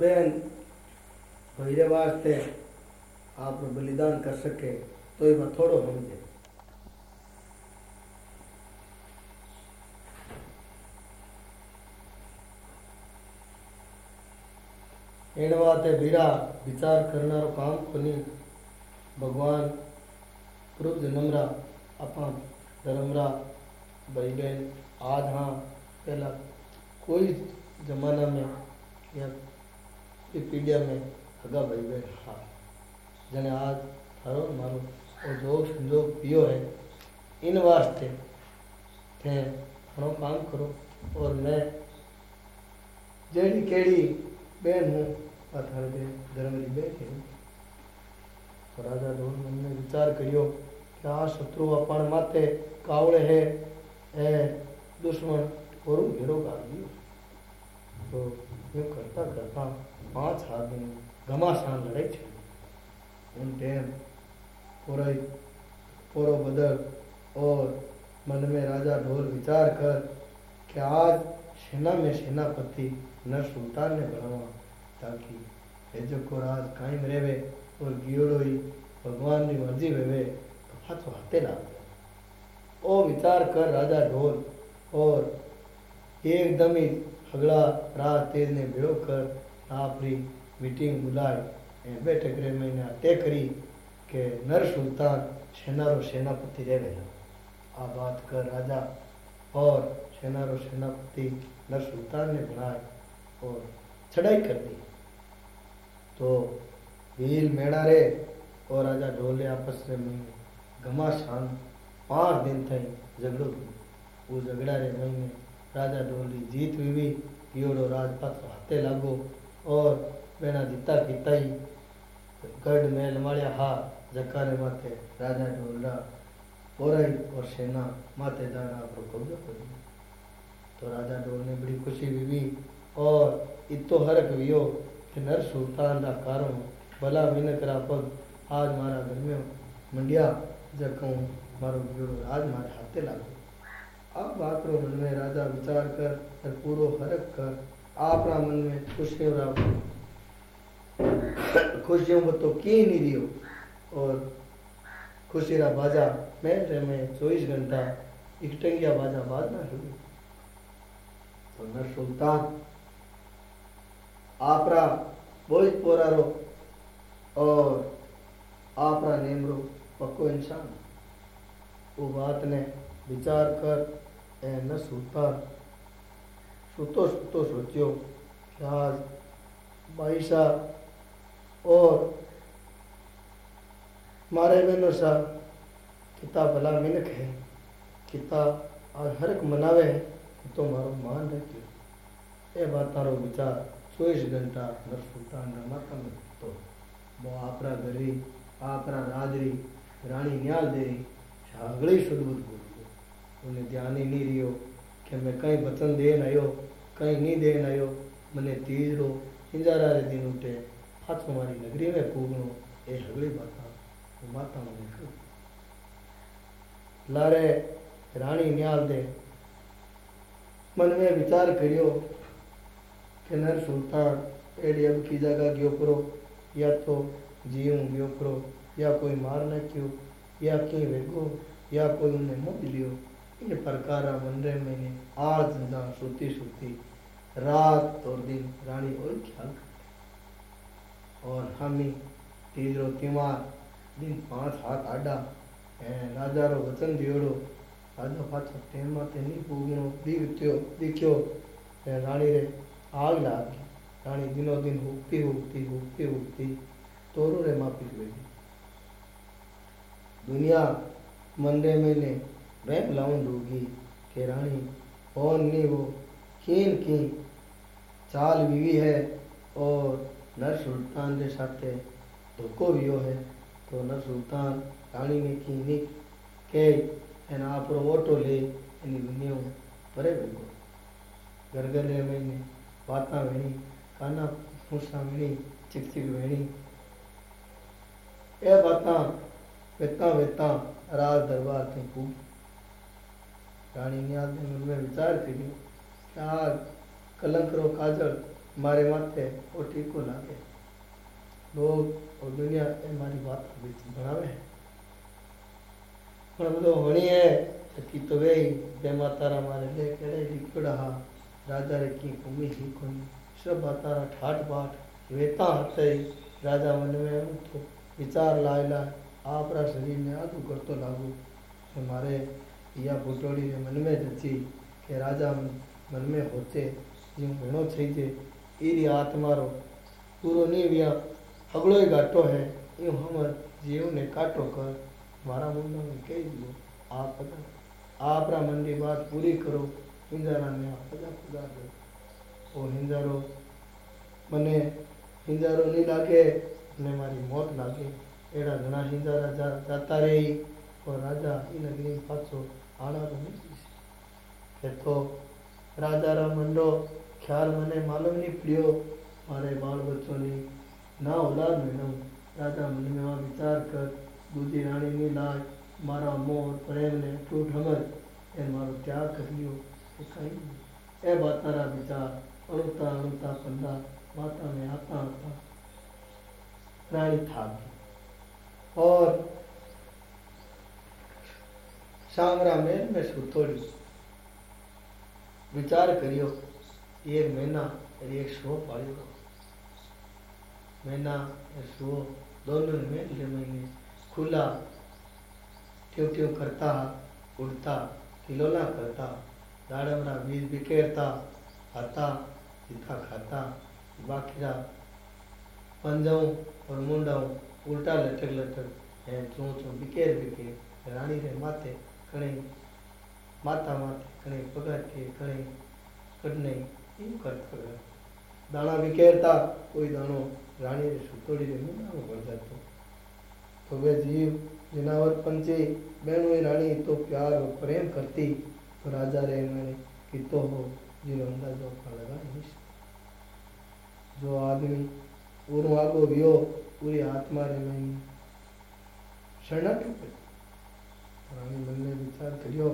बहन भैरे वास्ते आप बलिदान कर सके तो ये थोड़ो समझे बात है बिरा विचार करनारो काम कोनी। भगवान पूर्व नम्रा अपन धर्मरा, भाई बहन, आज हाँ पहला कोई जमाना में या कोई पीढ़िया में हगा भाई बहन हाँ जने आज थारो मारो और जो संजोग पियो है इन वास्ते थे घणो काम करो और मैं जेड़ी केड़ी बहन हूँ अथारे बहन धर्मरी बहन हूँ तो राजा ढोल मन ने विचार करियो कि आ शत्रु अपन माते कावड़े है એ દુશ્મન ઓરું ઘેરો કાઢ્યો તો यूं करता करता पाँच दिन घमासान लड़ाई छे। उन टाइम पूरा पूरा बदल और मन में राजा ढोल विचार कर कि आज सेना में सेनापति नर सुल्तान ने बनावा, ताकि हेजो को राज कायम रेवे और गियोड़ो ही भगवान की मर्ज़ी वेवे तो हाथों हाथे लाग ओ विचार कर राजा ढोल और एकदम ही हगड़ा रात तेज ने भेड़ो कर आपरी मीटिंग बुलाई बैठक रे महीने तय करी के नर सुल्तान सेनारो सेनापति रहेगा आ बात कर राजा और सेनारो सेनापति नर सुल्तान ने बनाए और चढ़ाई कर दी तो भील मेड़ा रे और राजा ढोले आपस में घमासान पाँच दिन थई झगड़ो वो झगड़ा रे महीने राजा ढोली जीत हुई पियोड़ो राजपात हाथे लागो और बेना दिता दीता ही गढ़ महल माड़िया हा, जकारे माथे राजा ढोलरा पोराई और सेना माते दाना आप कब्जा कर। तो राजा ढोल ने बड़ी खुशी भी भी और इतो हरक भी हो कि नर सुल्तान का कारो भला मिन करा पग आज मारा घर में मंडिया जब मारो बिगड़ो आज मारे हाथे लागो। अब बात रो मन में राजा विचार कर और पूरो हरक कर आपना मन में खुशियों राव खुशियों को तो की नहीं दियो और खुशी रा बाजा मैं रे में चौबीस घंटा इकटंगिया बाजा बाजना शुरू तो नर सुल्तान, आपरा बोझ पोरारो और आपरा नेमरो पक्को इंसान। वो बात ने विचार कर, ए न सूता सुतो सूतो सूचियों प्याज बाईसा और मारे बहनों साहब किता भला मिनख है किता और हर एक मनावे है तो मारो मान रखियो ये बात तारो विचार चौबीस घंटा नर सुल्तान का माता में तो वो आपरा गरी आपरा राजरी रानी न्याल देरी सगली शुद्ध बोल उन्हें ध्यान ही नहीं रियो કે મેં કંઈ વચન દેન આવ્યો કંઈ નહીં દેન આવ્યો મને તીજરો હિંજારા રે દિન ઉઠે હાથો મારી નગરી में પૂગણો એ હગળી બાતા માતા મને કહ્યું લારે રાણી ન્યાલ દે मन में विचार करियो कि नर सुल्तान एडी अब की जगह गयो करो या तो जीव गयो करो या कोई मार न क्यों या कहीं वेगो या कोई उन्हें मोह लियो ये प्रकार मन रे मैंने आज ना सोती सोती रात और दिन रानी और ख्याल करते। और हम ही तीजरो तिमार, दिन पाँच हाथ आडा राजा रो वचन दियोड़ो। राजा पाछो टेम माते नहीं पूगनो दिखत्यो दिख्यो। रानी रे आग लागी। रानी दिनों दिन हुकती हुकती हुकती हुकती, तोरो रे मापी गई दुनिया में ने वह लाउन दूगी के रानी कौन नहीं वो? कीन की चाल बीवी है और नर सुल्तान के साथ धोखो भी हो है। तो नर सुल्तान रानी ने की नहीं के एना आपरो ओटो ले एनी दुनिया में परे भेगो घर घर में, बाता वेणी काना फूसा वेणी चिक वेणी ए बाता वेता वेता राज दरबार थी खूब रानी ने आज मन में विचार करियो कि आज कलंक रो काजल मारे माथे वो टीको लागे लोग और दुनिया ए मारी बात बीच बनावे પણ બધો વણી હે की तो वे बे मातारा मारे ले केड़े लिखड़ा हा राजा रे की भूमि ही कोई सब बातारा ठाट बाट वेता हते राजा मन में तो विचार लाए लाए आपरा शरीर ने आदू करतो लागू कि मारे या भुटोड़ी ने मन में जती के राजा मन में होते जो घणो थी जे एरी आत्मा रो पूरो नहीं बिया अगलो ही घाटो है ये हमर जीव ने काटो कर मारा मुंडा ने कह दियो आप अगर आप रा मन की बात पूरी करो हिंजारा ने आप अगर खुदा दे ओ हिंजारो मने हिंजारो नहीं लागे ने मारी मौत लागे एड़ा घना हिंजारा जाता रही और राजा इन अग्नि पाछो पाछो आना तो नहीं કે તો રાજારા મંડો ખ્યાલ મને માલુમ નહીં પડ્યો મારે બાળ બચ્ચોની ના ઓલાદ મેળવ રાજા મનમાં વિચાર કર દૂધી રાણીની લાજ મારા મોર પ્રેમને તૂટ સમજ એ મારો ત્યાગ કર્યો એ કઈ એ બાતારા વિચાર અણુતા અણુતા પંડા માતાને आता आता रानी था और सांगरा में मैं सुतोड़ी विचार करियो एक महीना और एक शो पालियो। महीना और शो दोनों में ले महीने खुला ट्यू ट्यू करता, उड़ता, खिलौना करता, दाड़मरा बीज बिखेरता, खाता सीधा खाता बाकीरा पंजाऊ और मुंडाऊ उल्टा लटक लटक है चू चू बिखेर बिखेर रानी रे माथे घणेई माता माते घणेई पगार थिए घणेई कढणई इहो ख़र्चु कयो दाणा विकिर था कोई दाणो राणीअ जे सुतोड़ी ते मुंडाणो भरिजे तो थो थोगे जीव, जिनावर पंचे बहनो ही राणी तो प्यार और प्रेम करती। तो राजा रे मैंने कि तो हो, जीव अंदा का लगा नहीं जो आदमी उर्वा को वियो पूरी आत्मा रे मैं शरण पड़े અને મનને વિચાર કર્યો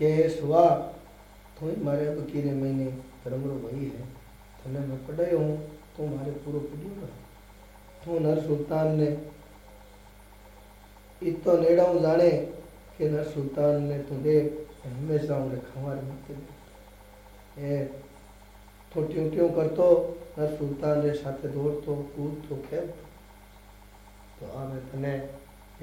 કે હે સુવા તું મારે બકીરે મહિને રમરો ભાઈ હે તને મેં પડાયો હું તું મારે પૂરો પડ્યો ને તું નર સુલતાનને એ તો નેડા હું જાણે કે નર સુલતાનને તું દે હંમેશા હું ખમાર મૂકી દે એ તું ટ્યું ટ્યું કરતો નર સુલતાનને સાથે દોડતો કૂદતો ખેલતો તો આ મેં તને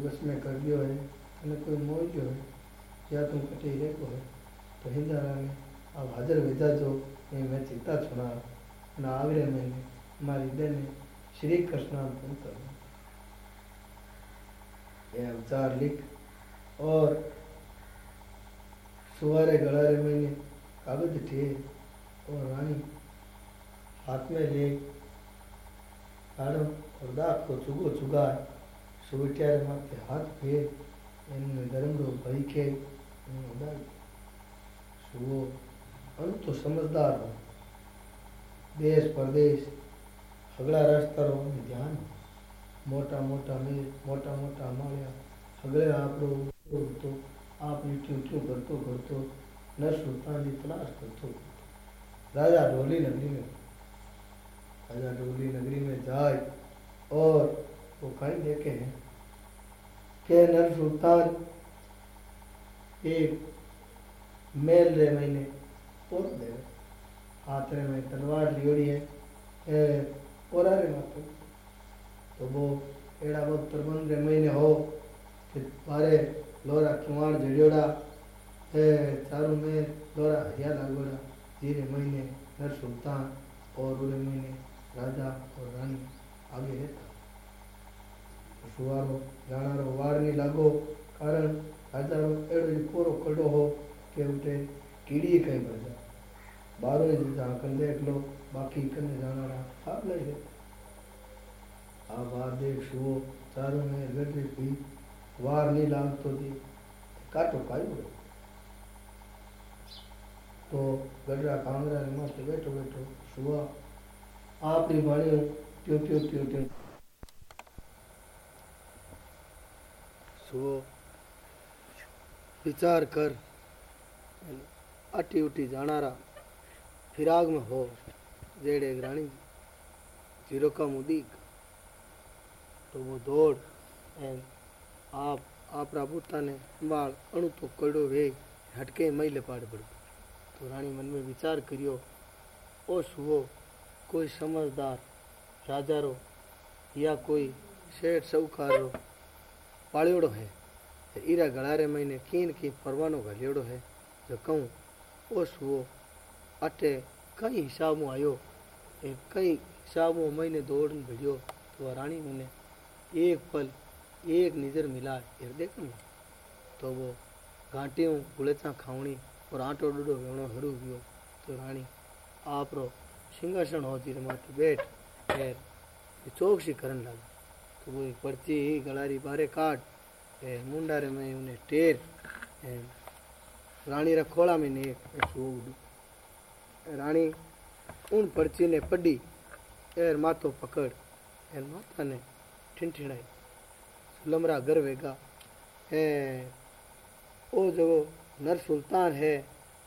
बस में कर लियो है तने कोई मोह लियो है या तुम कटे रेको है तो हिंदारा ने अब हाजर भेजा जो ये मैं चिंता छुना ना आगरे मैंने हमारी दे ने श्री कृष्ण तुम कर ये विचार लिख और सुवारे गड़ारे मैंने कागज़ थे और रानी हाथ में ले साड़ो और को चुगो चुगा सुविचार माथे हाथ पे इन गरम रो भाई के सुवो अन तो समझदार हो देश परदेश अगला रास्ता रो ध्यान मोटा मोटा मेर मोटा मोटा माया अगले आप रो तो आप यूट्यूब क्यों करतो करतो न सुता जी तलाश करतो राजा ढोली नंदी में राजा डोली नगरी में जाए और वो कहीं देखे हैं। के नर सुल्तान एक मेल रे मैंने और दे हाथ रे में तलवार लियोड़ी है, ए, और रे माथे तो वो एड़ा वक्त प्रबंध रे महीने हो कि बारे लोरा किवाड़ जड़ियोड़ा चारों में लोरा हरिया लागोड़ा जीरे महीने नर सुल्तान और उरे महीने राजा और रानी आगे रहता સુવારો જાણારો વાર ની લાગો કારણ રાજાનો એડો પૂરો કડો હો के उठे कीड़ी कहीं बढ़ जा बारो जहाँ कन देख लो बाकी कने जाना रहा आप ले ले आ बार देख शो चारों में गड्ढे पी वार नहीं लाग तो दी काटो काई बोलो तो गड्ढा कांगरा ने माथे बैठो बैठो सुबह आपरी बाणी ट्यो ट्यो ट्यो ट्यो सुबह विचार कर अटी उटी जानारा फिराग में हो जेड़े रानी जीरो का मुदीक तो वो दौड़ एन आप આપણા પોતાને સંભાળ અણુતો કડો વે હટકે મૈલે પાડ પડતું તો રાણી મનમાં વિચાર કર્યો ઓ સુવો कोई समझदार राजा रो या कोई शेठ सौकार रो पालियोड़ो है तो ईरा गड़ारे महीने कीन की परवानो घलियोड़ो है। जो कहूँ, ओस वो अटे कई हिसाब में आयो कई हिसाब में महीने दौड़ भिड़ियो तो वह रानी मैंने एक पल एक निजर मिला हृदय कम तो वो घाटियों, गुलेचा खावणी और आटो डूडो वेणो हरू गो तो रानी आप रो सिंहासन हो जी माथे बैठ, फिर चौकसी करन लगी। तो वो पर्ची ही गलारी बारे काट मुंडारे में उन्हें टेर रानी रखोड़ा में ने रानी उन पर्ची ने पड़ी एर माथो पकड़ एर माथा ने ठिनठिनाई लमरा घर वेगा ओ जो नर सुल्तान है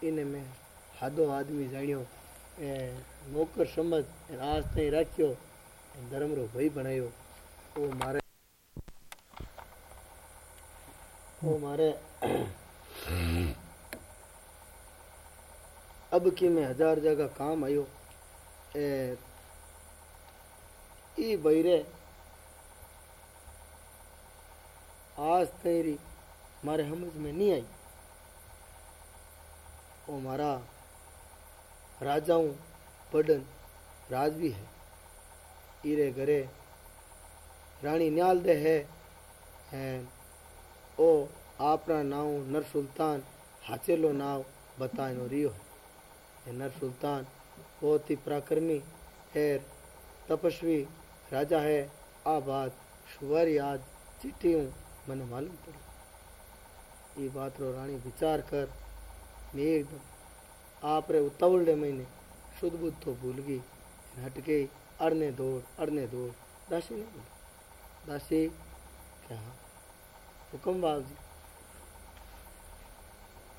इन में हादो आदमी जानियो नौकर समझ आज ताईं राख्यो धर्म रो भाई बनायो ओ मारे ओ मारे अब की में हज़ार जगह काम आयो ए ई बैरे आज तेरी मारे समझ में नहीं आई वो मारा राजाऊं पडन राज भी है। ईरे घरे रानी न्याल दे है, हैं। ओ आपना नाव नर सुल्तान, हाचेलो नाव बताए नो रियो है। नर सुल्तान, बहुत ही पराक्रमी है तपस्वी राजा है। आ बात शुवर याद चिट्ठी हूँ मन मालूम पड़ी। ये बात रो रानी विचार कर, मैं एकदम आप रे उतावले महीने शुद्ध बुद्ध तो भूल गई। हटके अड़ने दौड़ अड़ने दौड़। दासी नहीं बोली, दासी, क्या? हुक्म बाब जी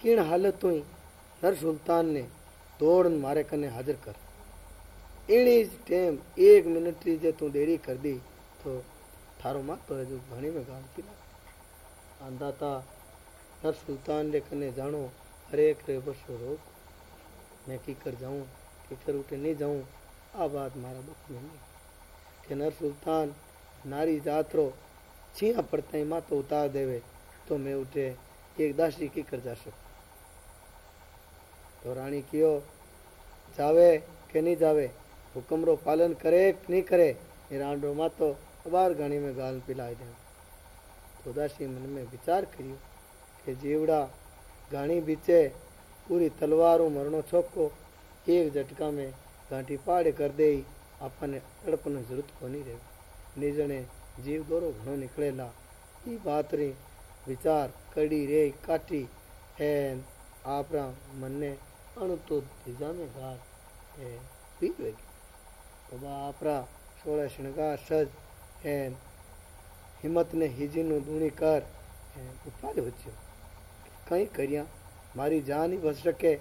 किन हालत हुई नर सुल्तान ने दौड़ मारे कने हाजिर कर। एनी टेम एक मिनट की जे तू देरी कर दी तो थारो माँ तो जो घणी में गाल की ना आंदाता नर सुल्तान ने कने जानो हरेक रे बसो रोको। मैं कीकर जाऊँ कीकर उठे नहीं जाऊँ, आबाद मारा दुख में नहीं। कि नर सुल्तान, नारी जातरो छिया पड़ता माँ तो उतार देवे तो मैं उठे एक दासी की कर जा सकूँ। तो रानी कियो, जावे के नहीं जावे, हुक्म रो पालन करे कि नहीं करे ईरान रो मातो अबार गाणी में गाल पिलाई दे तो दासी मन में विचार करियो, कि जीवड़ा गाणी बीचे પૂરી તલવારો મરણો છોકો એક ઝટકા મેં ગાંઠી પાડે કરી દે આપણને તડપની જરૂરત કોની રહે નિજણે જીવ દોરો ઘણો નીકળેલા એ વાતરી વિચાર કડી રે કાઠી હે આપણા મનને અણુતો ધીજામે ગાર એ પી ગઈ તો બા આપણા સોળે શણગાર સજ હે હિંમતને હીજીનું દૂણી કર ઉપાડ વચ્યો કંઈ કર્યા મારી જાન બસ શકે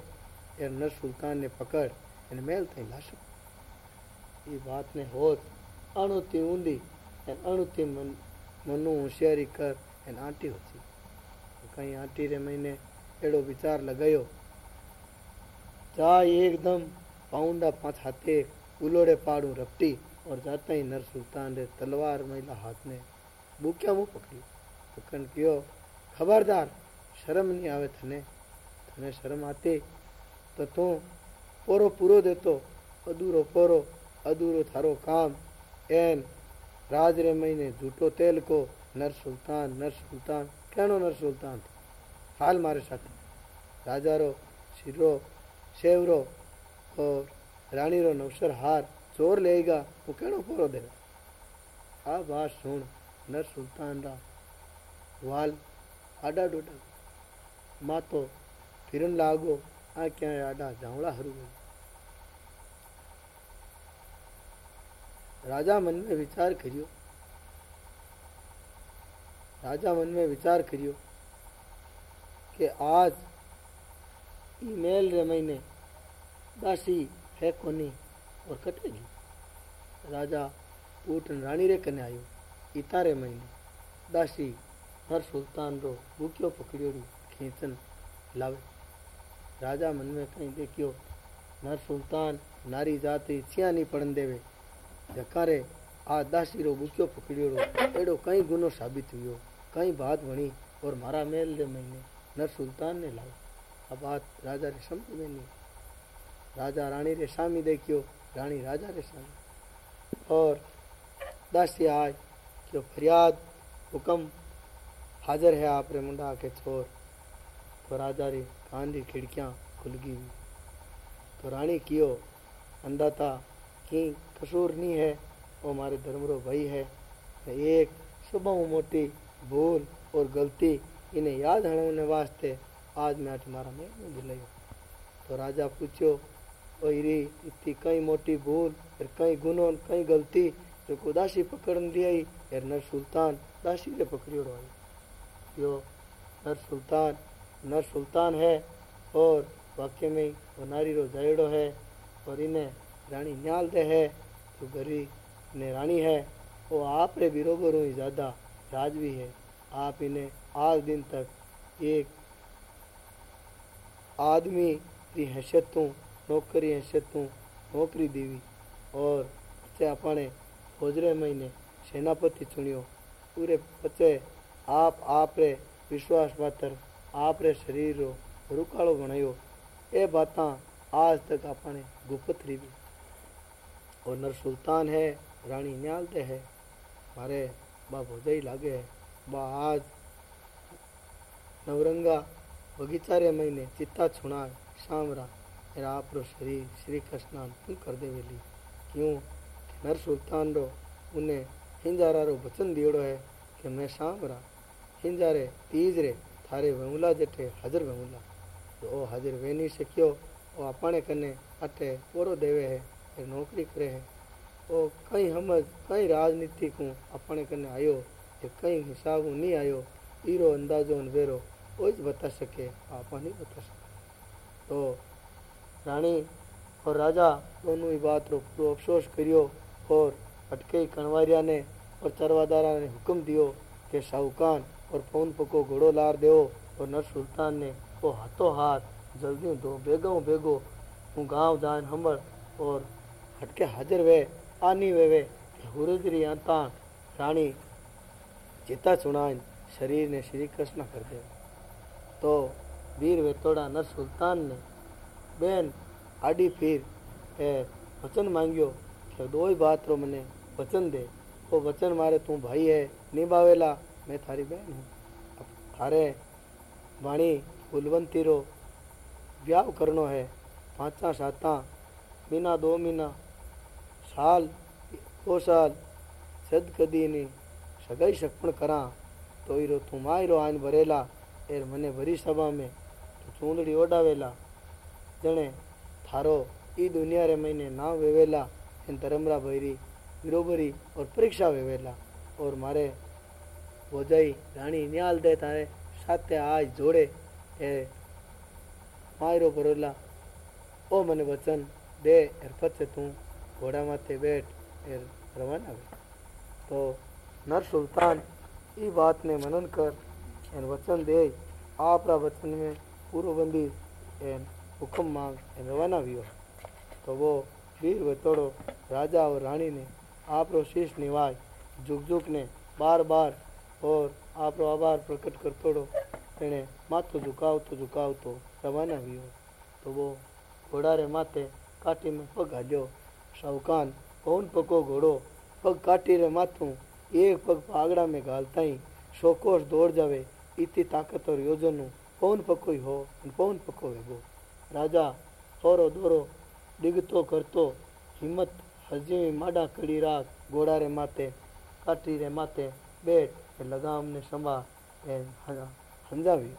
એ નર સુલતાનને પકડ એને મેલ થઈ લાશો એ વાતને હોત અણુતી ઊંડી એને અણુતી મન મનનું હોશિયારી કર એને આંટી હતી કંઈ આંટી રે મહિને એડો વિચાર લગાયો જાય एकदम पाउंडा पाँच हाथे उलोड़े पाड़ू रपटी और जाता ही नर सुल्तान रे तलवार महिला हाथ में बूक्या मुँह पकड़ी तो कन कियो खबरदार शर्म नहीं आवे थने શરમ આતી તો તું પોરો પૂરો દેતો અધૂરો પોરો અધૂરો થારો કામ એન રાજ રે મહિને જૂઠો તેલ કો નર સુલતાન નર સુલતાન કેનો નર સુલતાન હાલ મારે સાથે राजा रो सिरो शेवरो और रानी रो नवसर हार चोर लेगा वो केड़ो पोरो दे आ बात सुन नर सुल्तान रा वाल आडा डोडा मातो फिरन लागो, आ क्या आडा जावड़ा हरू राजा मन में विचार करियो। राजा मन में विचार करियो कि आज ईमेल रे महीने दासी है कोनी और कटेगी राजा ऊटन रानी रे कने आयो इतारे महीने दासी हर सुल्तान रो भूखियो पकड़ियो खींचन लावे। राजा मन में कहीं देखियो नर सुल्तान नारी जाति, छिया नहीं पड़न देवे। जकारे आ दासी रो भूखियो पकड़ियो रो, एड़ो कई गुनो साबित हुयो कई बात बनी और मारा मेल रे महीने नर सुल्तान ने लाओ। अब बात राजा रे समझ में नहीं। राजा रानी रे सामी देखियो रानी राजा रे सामी। और दासी आय क्यों फरियाद हुक्म हाजिर है आप रे मुंडा के छोर तो राजा री कान री खिड़कियाँ खुल गई। तो रानी कियो अंदाता की कसूर नहीं है, वो हमारे धर्मरो भाई है। एक, सुबह मोटी, भूल और गलती, इन्हें याद हड़ने वास्ते आज मैं तुम्हारा में बुलायो तो राजा पूछो री इतनी कई मोटी भूल, फिर कई गुनो कई गलती, जो को दासी पकड़न दी आई नर सुल्तान दासी ने पकड़ियो आई यो नर सुल्तान नर सुल्तान है और वाक्य में वो नारी रो जायड़ो है और इन्हें रानी न्याल दे है जो गरी ने रानी है। वो आप रे बिरोबर हुई ज़्यादा राजवी है। आप इन्हें आज दिन तक एक आदमी की हैसियत तू नौकरी हैसियत तू नौकरी देवी और बच्चे अपने होजरे महीने सेनापति चुनियो। पूरे बच्चे आप आप रे विश्वास पात्र आप रे शरीर रो रुकालो बनायो ये बात आज तक अपने गुप्त रही और नर सुल्तान है रानी न्याल दे है। मारे बा भोजाई लागे है। बा आज नवरंगा बगीचा रे महीने चित्ता छुणा शामरा मेरा आप रो शरीर श्री कृष्ण तुम कर दे वेली? क्यों नर सुल्तान रो उन्हें हिंजारा रो वचन दियोड़ो है कि मैं शामरा हिंजारे तीज रे थारे वमुला जटे हाजर वमुला तो ओ हाजर वे नहीं सकियो ओ अपने कने अटे पोरो देवे है नौकरी करे है ओ कई समझ कई राजनीति को अपने कने आयो કે કંઈ હિસાબ નહીં આવ્યો ઈરો અંદાજો ને વેરો કોઈ જ બતા શકે आप नहीं बता सकते तो रानी और राजा दोनों ही बात रो पूरो अफसोस करियो और अटके कणवारिया ने और चरवादारा ने हुक्म दियो कि शाहूकान और पौन पको घोड़ो लार दो और नर सुल्तान ने वो हाथों हाथ जल्दी दो बेगो बेगो हूँ गाँव जान हमर और हटके हाजिर वे, आनी वे वे। हुरजरी आता रानी चिता चुनान शरीर ने श्री कृष्ण कर दे तो वीर वेतोड़ा नर सुल्तान ने बेन आडी फिर ए वचन मांगियो कि दो ही बात रो मने वचन दे। वो वचन मारे तू भाई है, निभावेला। मैं थारी बहन हूँ। अब थारे वाणी फूलवंती रो ब्याह करनो है। पाँचा साता, मीना दो मीना, साल, दो साल, सद कदी ने सगाई सपण करा तो ईरो तू मायरो आन भरेला, एर मने भरी सभा में तो चूंदड़ी ओडावेला जने थारो ई दुनिया रे मैंने ना वेवेला इन धर्मरा भैरी बरोबरी और परीक्षा वेवेला, और मारे भोजाई रानी न्याल दे तारे साथे आज जोड़े। ए, मायरो भरोला ओ मने वचन दे एर पछे तू घोड़ा माथे बैठ एर रवाना तो नर सुल्तान ई बात ने मनन कर एन वचन दे। आपरा वचन में पूर्वबंदी एन हुक्म मांग एन रवाना हुआ तो वो वीर वतोड़ो राजा और रानी ने आप रो शीश निवाय, जुग जुग ने बार बार और आप रो आभार प्रकट कर तोड़ो तेने माथो झुकाव तो झुकाव तो रवाना हुआ तो वो घोड़ा रे माथे काटी में पग हाल्यो शाहूकान पौन पको घोड़ो पग काटी रे माथू एक पग पागड़ा में घालता ही शोकोश दौड़ जावे इतनी ताकत और योजन પવન પકોઈ હો અને પવન પકો વેગો રાજા હોરો દોરો ડીગતો કરતો હિંમત હજીવી માડા કડી રાખ ઘોડા રે માથે કાઠી રે માથે બેટ એ લગામને સંભા એ સમજાવ્યું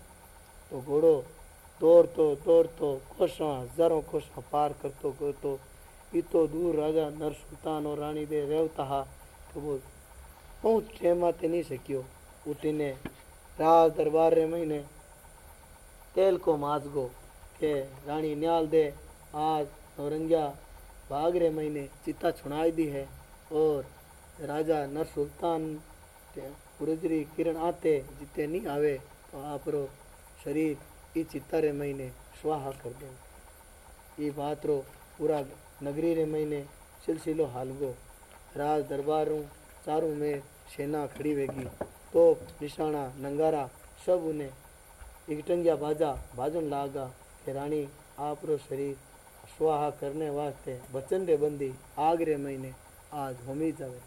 તો ઘોડો દોડતો દોડતો કોષા હજારો કોષા પાર કરતો કરતો એ તો દૂર રાજા નર સુલતાન और રાણી દે રહેતા હા તો वो પહોંચ ટેમાતે નહીં શક્યો ઉઠીને રાજ દરબાર રે મહિને तेल को माजगो के रानी न्याल दे आज नौरंगिया भागरे महीने चिता छुड़ाई दी है और राजा नर सुल्तान पुरजरी किरण आते जिते नहीं आवे तो आप रो शरीर ई चित्ता रे महीने स्वाहा कर दो ये बात रो पूरा नगरी रे महीने सिलसिलो हालगो राज दरबारों चारों में सेना खड़ी वेगी तोप निशाना नंगारा सब उन्हें इकटंगिया बाजा बाजन लागा कि रानी आप रो शरीर स्वाहा करने वास्ते बचन रे बंदी आग रे महीने आज होमी जावे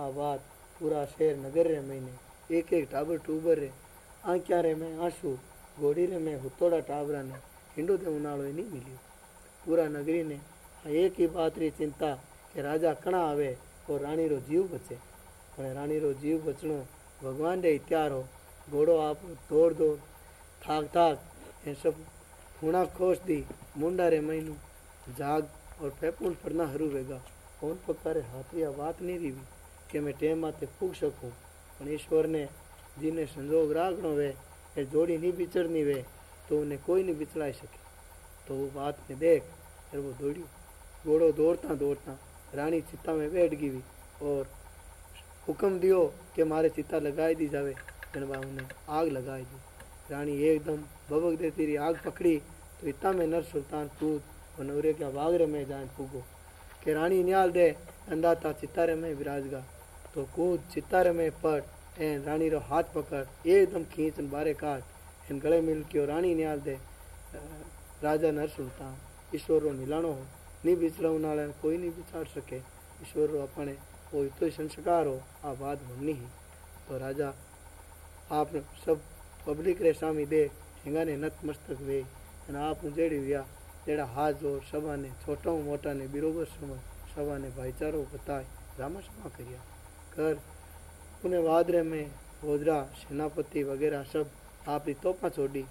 आ बात पूरा शहर नगर रे मैंने। एक एक टाबर टूबर रे। आंख्या रे मैं आँसू, घोड़ी रे मैं हुतोड़ा टाबरा ने। हिंडो ते उनालो नहीं मिली पूरा नगरी ने एक ही बात री चिंता कि राजा कणा आवे और रानी रो जीव बचे। पर रानी रो जीव बचनो भगवान रे त्यार हो। घोड़ो आप दौड़ दो। थाक थाक ये सब खूणा खोस दी। मुंडा रे मैनू जाग और फेपून पड़ना हरू वेगा। कौन पक्का रे हाथ या बात नहीं रीवी। कि मैं टेम माते फूक सकूं પણ ઈશ્વરને જીને સંજોગ રાખણો વે એ જોડી નહીં बिछड़नी वे तो उन्हें कोई नहीं बिछड़ाई सके तो वो बात में देख फिर वो दौड़ियो घोड़ो दौड़ता दौड़ता रानी चिता में बैठ गई और हुक्म दियो कि मारे चिता लगाई दी जावे गणबा उन्हें आग लगाई दी रानी एकदम भबक देती रही आग पकड़ी तो इतना में नर सुल्तान कूद और नवरे क्या बागरे में जाए फूको कि रानी न्याल दे अंदाता चितारे में विराजगा तो कूद चितारे में पट एन रानी रो हाथ पकड़ एकदम खींच बारे काट एन गले मिल के रानी न्याल दे राजा नर सुल्तान ईश्वर रो मिलाणो हो नहीं बिछड़ाऊ नाले कोई नहीं बिछाड़ सके ईश्वर रो अपने वो तो संस्कार हो आ बात बननी ही तो राजा आप सब પબ્લિક રે સામી દે હિંગાને નતમસ્તક વે અને આ પૂંજેડી વ્યા જેડા હાથ જોર સભાને છોટા મોટાને બિરોબર સમય સભાને ભાઈચારો બતાય રામસમા કર્યા कर उन्हें वादरे में गोदरा सेनापति वगैरह सब आप ही तोपा छोड़ी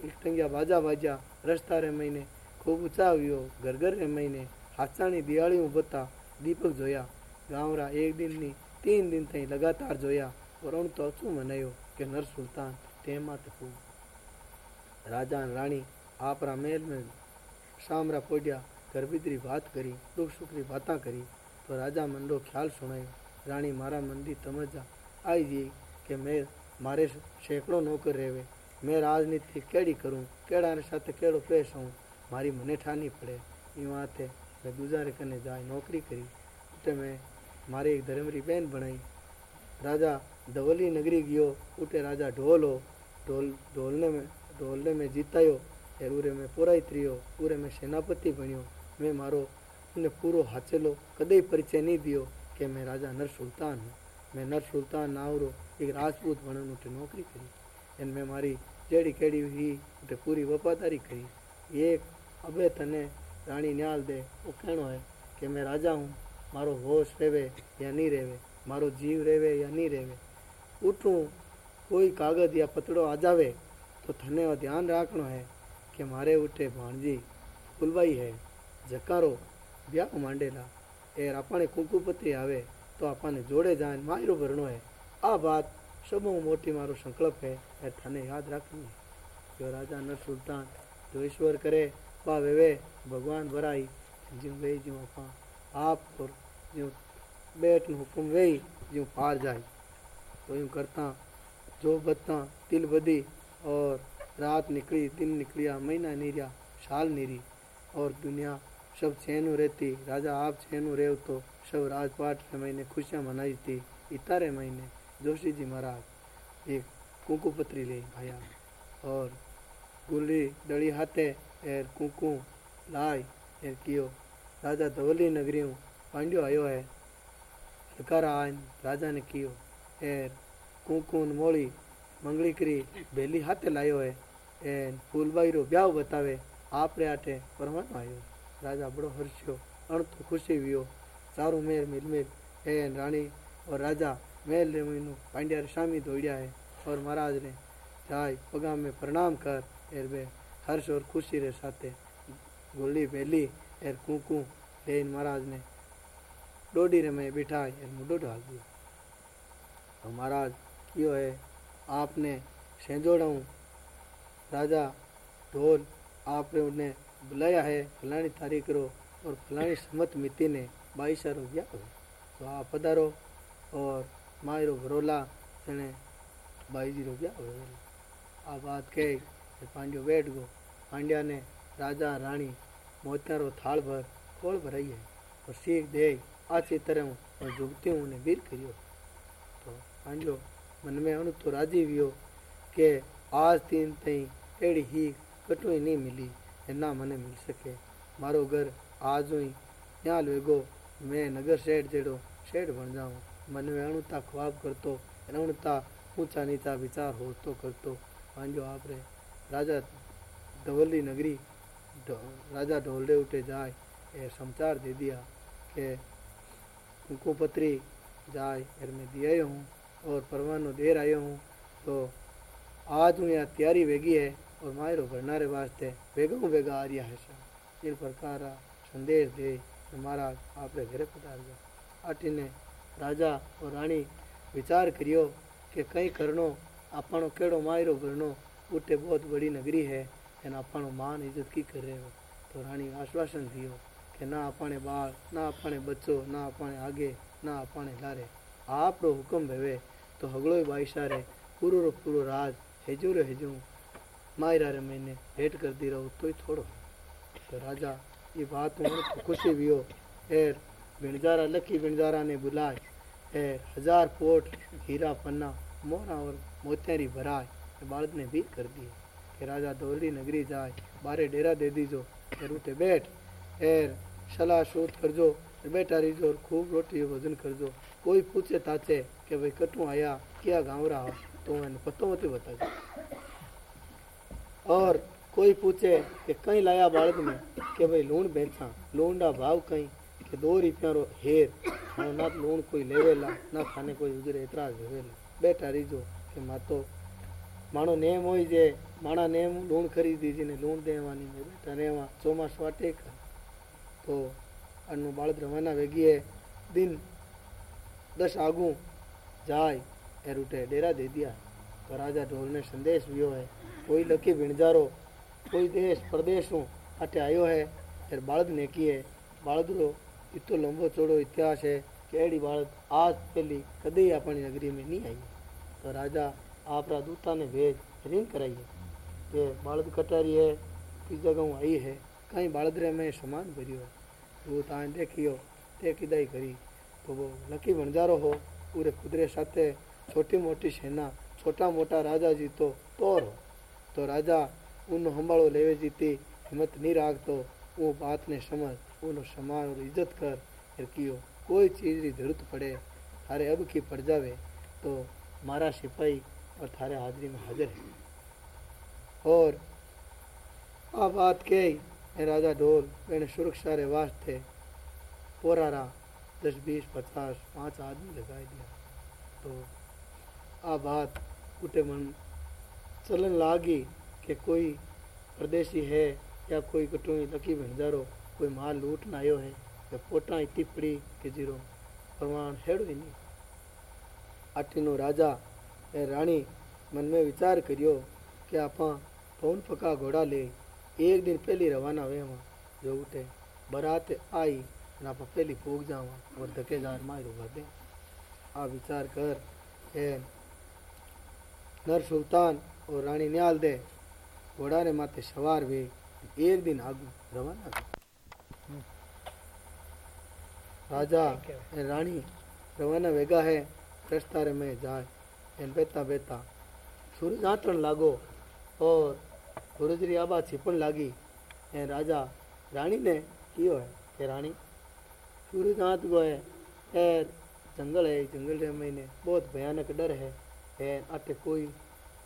इष्टंगिया बाजा बाजा રસ્તા રે મહિને ખૂબ ઉચાવ્યો ઘરઘર રે મહિને હાચાણી દિવાળી ઉભતા દીપક જોયા ગાંવરા એક દિનની તીન દિન થઈ લગાતાર જોયા વરુણ તો શું મનાયો કે નર સુલતાન તેમાં તકું રાજા રાણી આપણા મહેલમાં સામરા પોડ્યા ગરબીદરી વાત કરી દુઃખ સુખની વાતા કરી તો રાજા મંડો ખ્યાલ સુણાયો રાણી મારા મનથી તમજા આવી જઈ કે મેં મારે સેંકડો નોકર રહેવે મેં રાજનીતિ કેડી કરું કેળાની સાથે કેળો પેશ હું મારી મને ઠાની પડે એ વાતે મેં ગુજારી કરીને જાય નોકરી કરી એટલે મેં મારી એક ધર્મરી બહેન ભણાઈ રાજા ધવલી નગરી ગયો ઉઠે રાજા ઢોલો ઢોલ ઢોલને મેં ઢોલને મેં જીતાયો એ ઉરે મેં પોરાઈ ત્રીયો ઉરે મેં સેનાપતિ ભણ્યો મેં મારો એને પૂરો હાચેલો કદી પરિચય નહીં દીયો કે મેં રાજા નર સુલતાન હું મેં નર સુલતાન આવરો એક રાજપૂત ભણન ઉઠે નોકરી કરી એને મેં મારી જેડી કેડી હી ઉઠે પૂરી વફાદારી કરી એક અબે તને રાણી ન્યાલ દે ઓ કહેણો હે કે મેં રાજા હું મારો હોશ રહેવે યા નહીં રહેવે મારો જીવ રહેવે યા નહીં રહેવે ઉઠું કોઈ કાગદ યા પતડો આજાવે તો તને ધ્યાન રાખણો હે કે મારે ઉઠે ભાણજી ફૂલવાઈ હે જકારો વ્યાહ માંડેલા એ આપણે કુંકુપત્રી આવે તો આપણને જોડે જાય માયરો ભરણો હે આ વાત સબો મોટી મારો સંકલ્પ હે એ થને યાદ રાખવું જો રાજા નર સુલતાન જો ઈશ્વર કરે પા વેવે ભગવાન ભરાઈ જીવ વે જીવ આપા આપ જીવ બેટનું હુકમ વેઈ जो पार जाए तो यूँ करता जो बता तिल बदी और रात निकली दिन निकलिया महीना नहीं रहा साल नहीं रही और दुनिया सब चैनु रहती राजा आप चैनु रहे तो सब राजपाट के महीने खुशियाँ मनाई थी इतारे महीने जोशी जी महाराज एक कुंकू पत्री ले आया और गुल्ली दड़ी हाथे एर कुंकू लाई एर कियो राजा धवली नगरी पांड्यो आयो है લકારા આઈને રાજાને કયો એર કુંકુન મોળી મંગળી કરી બેલી હાથે લાયો હે એન ફૂલબાઈરો બ્યાવ બતાવે આપરે આટે પરવાનો આવ્યો રાજા બડો હર્ષ્યો અણતો ખુશી વિયો સારું મેર મિલ મિલ એન રાણી और राजा महल रे मीनू पांड्या रे शामी दौड़िया है और महाराज ने जाय पगा में प्रणाम कर एर बे हर्ष और खुशी रे साथे गोली पहली एर कुकू लेन महाराज ने डोडी रे में बिठाई एर मुडो डाल दिया तो महाराज क्यों है आपने सेंजोड़ा राजा ढोल आपने उन्हें बुलाया है, फलानी तारीख रो और फलानी समत मिति ने बाईसा रो गया तो आप पधारो और मायरो भरोला तेने बाई जी रो गया आ बात कही पांड्यो बैठ गो पांड्या ने राजा रानी मोतियारो थाल भर, खोल भराई है। और सीख दे आची तरह और जुगती हूँ ने वीर करियो। तो पांड्यो मन में अणु तो राज़ी भी हो के आज तीन तई एड़ी ही कटोई नहीं मिली। એ ના મને મિલ શકે મારો ઘર आज हुई ત્યાં વેગો मैं नगर શેઠ જેડો શેઠ बन जाऊं मन में अणुता ख्वाब करतो अणुता ऊंचा नीचा विचार हो तो करतो पांजो आपरे राजा धवली नगरी राजा ढोलडे उठे जाए ए समाचार दे दिया कि उनको पत्री जाए फिर मैं दिया हूँ और परवानो देर आयो हूँ तो आज हूँ यहाँ तैयारी वेगी है और मायरो भरनारे वास्ते बेगम बेगा आ रिया है इन प्रकार संदेश दे महाराज आपने घरे पधार गया अटीने राजा और रानी विचार करियो कि कई करणो आपनो केड़ो मायरो भरनो उठे बहुत बड़ी नगरी है एन आपनो मान इज़्ज़त की कर रहे हो तो रानी आश्वासन दियो कि ना अपने बाल ना अपने बच्चों ना अपने आगे ना अपने लारे आप रो हुकम भेवे तो हगड़ो बाईशारे पूरो रो पूरो राज हेजो रो हेजो मायरा रे मैंने भेंट कर दी रहो तो ही थोड़ो। तो राजा, ये बात में तो खुशी भी हो। एर बिणजारा लकी बिणजारा ने बुलाए। एर हज़ार पोट, हीरा पन्ना मोरा और मोतियारी भराए। बालक ने भी कर दिए कि राजा दौलड़ी नगरी जाए। बारे डेरा दे दीजो। उठे बैठ। एर सलाह शोध कर जो बैठा रहीजो और खूब रोटी भोजन कर जो कोई पूछे ताचे कि भाई कटू आया, क्या गाँव रहा तो मैंने पतो मत बता और कोई पूछे कि कहीं लाया बालक में कि भाई लूण बेचा, लूण भाव कहीं कि दो रुपया रो हेर। और ना तो लून कोई लेवे ला ना खाने कोई उजर एतराज़ देवे ला बेटा रीजो कि मातो, माणो नेम हो जे, माणा नेम लूण खरीद दीजिए ने लून देवानी में बेटा रेवा चौमास वाटे का तो अनु बालक रवाना वेगी है, दिन दस आगू जाए ए रूटे डेरा दे दिया। तो राजा ढोल ने संदेश भी है કોઈ લખી વિણજારો કોઈ દેશ પ્રદેશનું આટે આવ્યો હે ત્યારે બાળદ નેકીએ બાળદરો એટલો લંબો ચોડો ઇતિહાસ હે કે એડી બાળદ આજ પહેલી કદી આપણી નગરીમાં નહીં આવી તો રાજા આપણા દૂતાને ભેજ રીન કરાઈએ કે બાળદ કટારી હે બીજા ગાઉં આવી હે કાંઈ બાળદરે મેં સમાન ભર્યો દૂત આ દેખ્યો તે કિદાઈ કરી તો બહુ લકી વણજારો હો પૂરે કુદરે સાથે છોટી મોટી સેના છોટા મોટા રાજાજી તો તોર હો तो राजा उन हंभाड़ो लेवे जीती हिम्मत नहीं राख तो वो बात ने समझ उन समान और इज़्ज़त कर फिर कियो। कोई चीज़ की ज़रूरत पड़े, थारे अब की पड़ जावे तो मारा सिपाही और थारे हाजरी में हाजिर है। और आ बात कही राजा ढोल मैंने सुरक्षा रे वास्ते पोरारा दस, बीस, पचास, पाँच आदमी लगा दिया। तो आ बात उठे मन चलन लागी कि कोई परदेसी है या कोई कटोई लकी भंडारो, कोई माल लूट ना आयो है, या पोटा पड़ी कि ज़ीरो प्रमाण हेड़ो ही नहीं। आटीनो राजा ए रानी मन में विचार करियो कि आपा पौन पका घोड़ा ले एक दिन पहली रवाना हुए वहाँ जो उठे बारात आई आप पहली पूग जावा, और धकेदार मारो भर दे आ विचार कर नर सुल्तान और रानी निहाल दे, घोड़ा रे माथे सवार वे, एक दिन आगे रवाना राजा रानी रवाना वेगा है रस्तारे में जाए, एन बेता बेता। सूरज आतरण लागो और सूरज री आबा छिपण लागी। ए राजा, रानी ने कियो है के रानी? सूरज आत गो है एर जंगल है, जंगल रे मैंने बहुत भयानक डर है ए आते कोई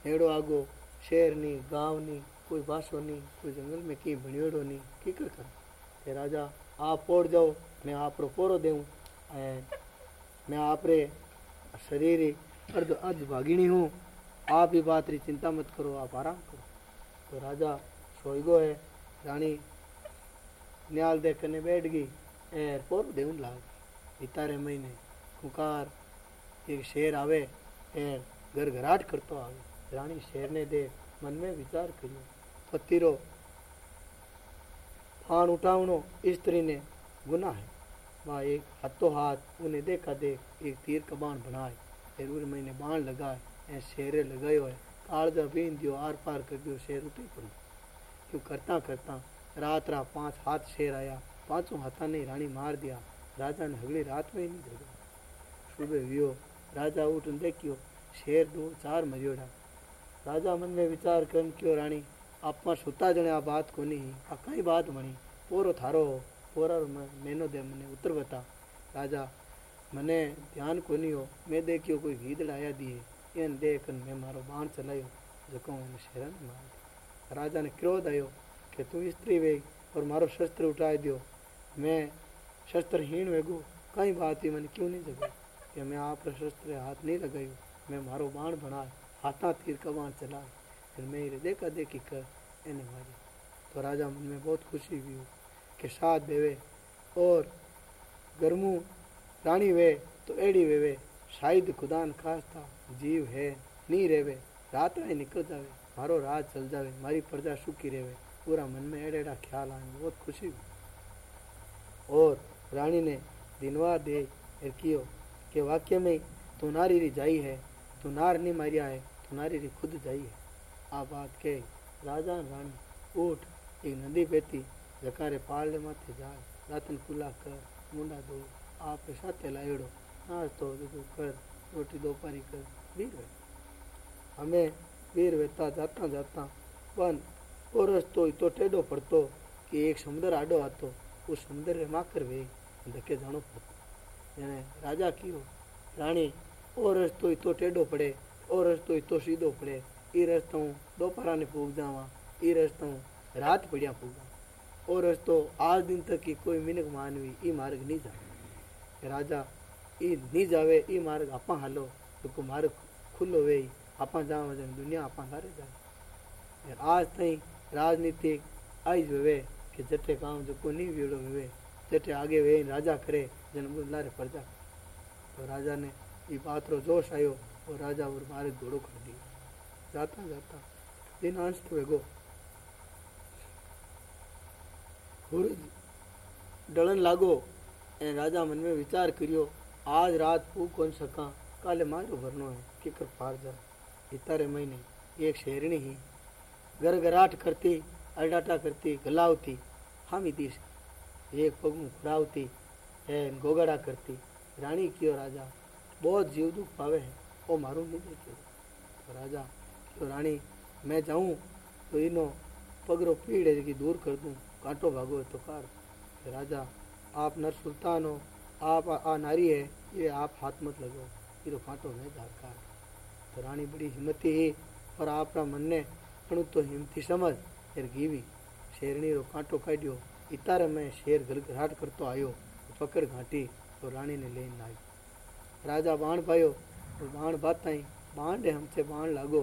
हेड़ो आगो शहर नहीं गाँव नहीं कोई भाषो नहीं कोई जंगल में की भणियोड़ो नहीं की कर कर ते राजा आप पोड़ जाओ मैं आप रो पोरो देऊं मैं आप रे शरीर अर्ध अर्ध भागिनी हूँ आप ही बात री चिंता मत करो आप आराम करो तो राजा सोईगो है रानी न्याल देख कने बैठ गई एर पोर देउन लाग इतारे महीने कुकार एक शेर आवे एर घर घराट करतो आवे रानी शेर ने दे मन में विचार करियो पतिरो फान उठावनो स्त्री ने गुना है। वहाँ एक हाथों हाथ उन्हें देखा देख एक तीर कबान बनाए। फिर उन महीने बाण लगाए ऐ शेरे लगायो है। कालजा बीन दियो आर पार कर दियो शेर उतरी पड़ी क्यों करता करता रात रात पाँच हाथ शेर आया। पाँचों हाथा ने रानी मार दिया। राजा ने अगली रात में ही नहीं जगा सुबह वियो। राजा उठ देखियो। शेर दो चार मरियोड़ा राजा मन में विचार कर क्यों रानी आप सुता जने आ बात को नहीं आ कई बात मणी पोरो थारो पोरा मेनो दे मने उत्तर बता राजा मने ध्यान को नहीं हो मैं देखियो कोई गीदड़ आया दिए इन देख मैं मारो बाण चलायो जको मैंने शेरन मार राजा ने क्रोध आयो कि तू स्त्री वे और मारो शस्त्र उठाए दियो मैं शस्त्रहीन वेगो कई बात ही मैंने क्यों नहीं जगो कि मैं आप शस्त्र हाथ नहीं लगायो मैं मारो बाण बनाए हाथा तीर का बाण चलाए फिर मैं देखा, देखी कर, इन्हें मारी। तो राजा मन में बहुत खुशी हुई कि साथ देवे और गर्मू रानी वे तो एड़ी वे वे शायद खास था जीव है नहीं रेवे, रात में निकल जावे, मारो रात चल जावे, मारी प्रजा सुखी रेवे। पूरा मन में एड़े एड़ा ख्याल आए बहुत खुशी हुई। और रानी ने दिनवा दे कियो के वाक्य में, तू नारी जाई है, तू नार नहीं मारिया है तू नारी री खुद जाई है। आ बात के राजा रानी उठ एक नदी बेती जकारे पाले माथे जाए। रातन कुला कर, मुंडा दो आप साथे लायड़ो नाच तो दो कर, रोटी दोपहरी कर, वीर वे। हमें वीर वेता जाता जाता, वन वो रस्तो तो टेडो पड़तो, कि एक समुद्र आडो आतो, उस समुद्र रे माकर वे धके जानो पड़तो। यानी राजा कियो, रानी ओ रस्तो तो टेढ़ो पड़े ओ रस्तो तो सीधो पड़े। ई रस्तो दोपहरा ने पूग जावा, ई रस्तो रात पड़िया पूगा ओ रस्तो आज दिन तक की कोई मिनक मानवी ई मार्ग नहीं जावे। राजा, ई नहीं जावे, ई मार्ग आपा हालो तो मार्ग खुलो वे आपा जावा दुनिया आपा हारे जाए। आज तई राजनीतिक आई वे कि जटे काम जो को नहीं वीड़ो वे जटे आगे वे राजा करे, जन लारे प्रजा तो राजा ने ये बात रो जोश आयो और राजा और मारे घोड़ो कर दी जाता जाता। दिन अंश तो वेगो डलन लागो। ए, राजा मन में विचार करियो, आज रात पू कौन सका काले मारो भरनो है, किकर पार जा। इतारे महीने एक शेरणी ही गरगराट करती अडाटा करती, गलावती, हामी दिश। एक पग में खुड़ावती है गोगड़ा करती। रानी क्यों राजा, बहुत जीव दुख पावे है। वो मारू नहीं देखियो तो राजा क्यों रानी मैं जाऊं तो इनो पगरो पीड़ है कि दूर कर दूं कांटो भागो तो कार राजा आप नर सुल्तान हो आप आ नारी है ये आप हाथ मत लगो ये कांटो नहीं कार तो रानी बड़ी हिम्मती ही और आपका मन ने પણ તો હિમથી સમજ ફેર ગીવી શેરણીનો કાંટો કાઢ્યો ઇતારે મેં શેર ગલગરાટ કરતો આવ્યો પકડ ઘાંટી તો રાણીને લઈને આવ્યો राजा बाण पायो तो बाण बाताई बाण हमसे बाण लागो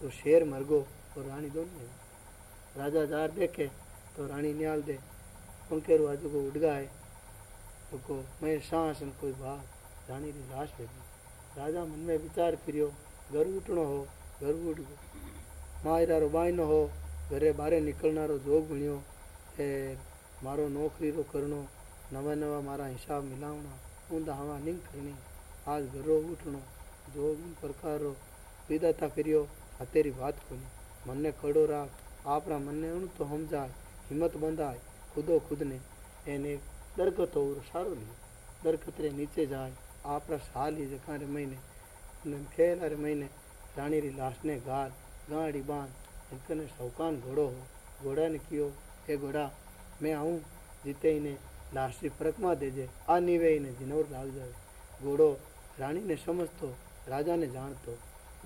तो शेर मर गो और रानी दोनों राजा जार देखे तो रानी न्याल दे उनके रुआज को उड़ गए तो को मैं सांस न कोई भाग, रानी की लाश ले राजा मन में विचार फिरियो, घर उठनो हो, घर उठ गो मायरा रो बाइनो हो, घरे बारे निकलना रो जोग बणियो, ए मारो नौकरी रो करणो नवा नवा मारा हिसाब मिलावना ऊंधा हवा निंग करनी आज घरों उठनो જોગમ કરકારો વિદાતા કર્યો આ તેરી વાત કોની મનને ખડો રાખ આપણા મનને ઊણ તો સમજાય હિંમત બંધાય ખુદો ખુદને એને દરકત હોવું સારું નહીં દરકત રે નીચે જાય આપણા સાલી જે કાંરે મહિને ને ખેલારે મહિને રાણીરી લાશને ગાળ ગાડી બાંધ એકને શૌકાન ઘોડો હો ઘોડાને કયો એ ઘોડા મેં આવું જીતેને લાશની ફરકમાં દેજે આ નિવેઈને જીનોર લાગ જાય ઘોડો રાણીને સમજતો घोड़ो राजा ने जान तो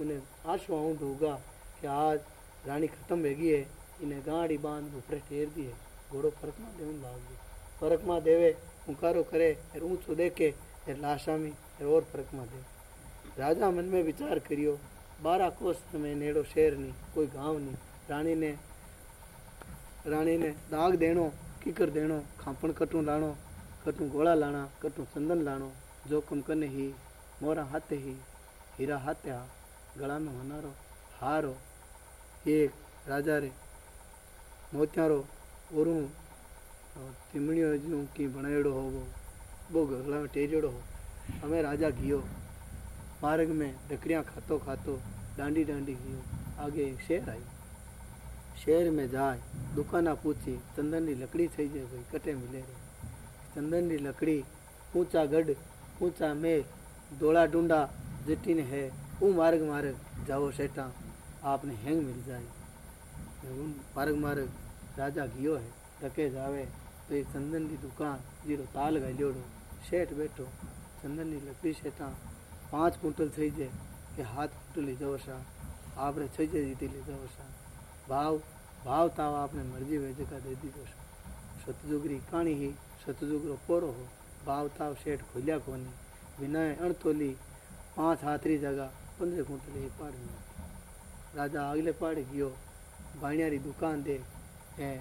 उन्हें आँसू आऊँ दूँगा कि आज रानी खत्म वेगी है, इन्हें गाड़ी बाँध ऊपर टेर दी है, घोड़ो फ़र्क में देवन लाग गयो फ़र्क में देवे, हुंकारो करे, फिर ऊंचो देखे, फिर लाशा में फिर और फ़र्क में दे। राजा मन में विचार करियो, बारह कोस में नेड़ो शहर नहीं कोई गाँव नहीं रानी ने रानी ने दाग देणो, किकर देणो, खापण कटू लाणो, कटू गोला लाना कटू चंदन लाणो जोखम कने ही, मोरा हाथ ही। हीरा हाथे हा गला में होनारो हारो एक राजा रे मोतियारो ओरू तिमणियो जूं की बनाएड़ो हो वो वो गला में टेजड़ो हो हमें राजा गियो मार्ग में डकरियां खातो खातो डांडी डांडी गियो आगे एक शहर आई શહેર મેં જાય દુકાના પૂછી ચંદનની લકડી થઈ જાય ભાઈ કટે મિલે રે ચંદનની લકડી ऊंचा गढ़ ऊंचा मेल दौड़ा डूंडा जिटिन है वो मार्ग मार्ग, जाओ सेठा आपने हैंग मिल जाए। मार्ग मार्ग, राजा गियो है टके जावे तो एक चंदन की दुकान, ज़ीरो ताल गई लियोड़ो। सेठ बैठो, चंदन की लकड़ी सेठा पाँच कुंटल छईजे के हाथ कुंटल ले जाओ सा आप रे छईजे जीती ले जाओ सा भाव भाव ताव आपने मर्ज़ी वे जगह दे दी दो सतयुग री कहानी ही सतयुग रो हो, भाव ताव सेठ खोलिया कोनी। बिना अणतोली पाँच हाथरी जगह, पंद्रह फुट ले पहाड़ में राजा अगले पहाड़ गियो भाणिया री दुकान दे है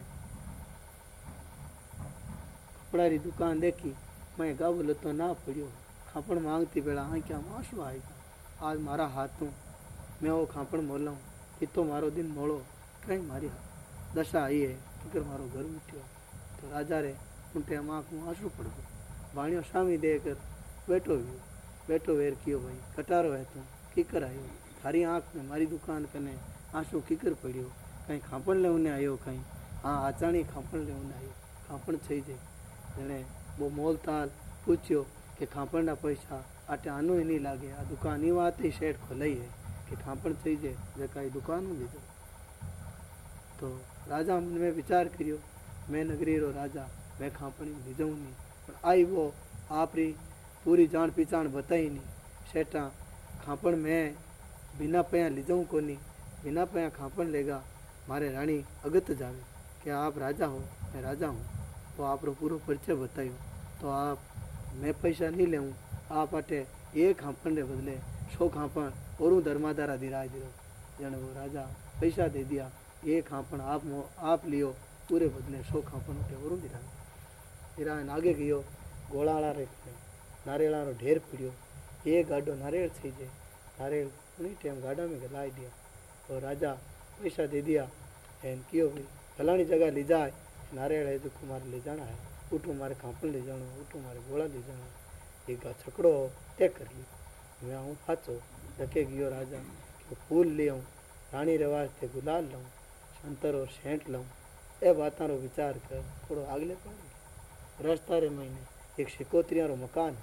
कपड़ा री दुकान देखी, मैं गाव लतो ना पड़ियो। खापण मांगती बेड़ा हाँ क्या माशू आएगा आज मारा हाथों मैं वो खापण मोला हूँ कितो मारो दिन मोड़ो कहीं मारी दशा आई है, किकर मारो घर मिट्टियो तो राजा रे उनके माँ को में आँसू पड़ गए बाणियों सामी देकर बैठो भी બેઠો વેર કયો ભાઈ કટારો હતો કિકર આવ્યો તારી આંખને મારી દુકાન કને આંસુ કિકર પડ્યો કાંઈ ખાંપણ લેવાને આવ્યો કાંઈ આ આચાણી ખાંપણ લેવાને આવ્યો ખાંપણ થઈ જાય એણે બહુ મોલતાલ પૂછ્યો કે ખાંપણના પૈસા આટે આનું એ નહીં લાગે આ દુકાન એ વાત એ શેઠ ખોલાઈ હે કે ખાંપણ થઈ જાય જે કાંઈ દુકાનું લીધું તો રાજા મેં વિચાર કર્યો મેં નગરીરો રાજા મેં ખાંપણી લીધું નહીં પણ આવ્યો આપણી पूरी जान पहचान बताई नहीं सेठा खापण में बिना पया ले जाऊँ को नहीं बिना पया खापण लेगा मारे रानी अगत जावे कि आप राजा हो मैं राजा हूँ तो आप पूरा परिचय बतायो तो आप मैं पैसा नहीं ले आप अटे एक खापण रे बदले सौ खापण और धर्माधारा दिराज दिलो जन वो राजा पैसा दे दिया ये खापण आप आप लियो पूरे बदले सौ खापण उठे और दिराज आगे गयो गोला रे नारियला ढेर पीड़ियो। एक गाडो नारियल थी जाए नारियल उन्हीं टाइम गाड़ा में गलाई दिया। तो राजा पैसा दे दिया। एन कियो भाई फलानी जगह ले जाए। नारियल है जो मारे ले जाना है। उठो मारे खापन ले जाना उठो मारे गोला ले जाना एक छकड़ो तय कर ली मैं आऊँ फाचो धके गयो राजा फूल ले आऊँ रानी रिवाज थे गुलाल लाऊँ, संतरो सेंट लाऊँ। ए बातां विचार कर, थोड़ो आगले पड़। रस्ता रे महीने एक शिकोत्रिया मकान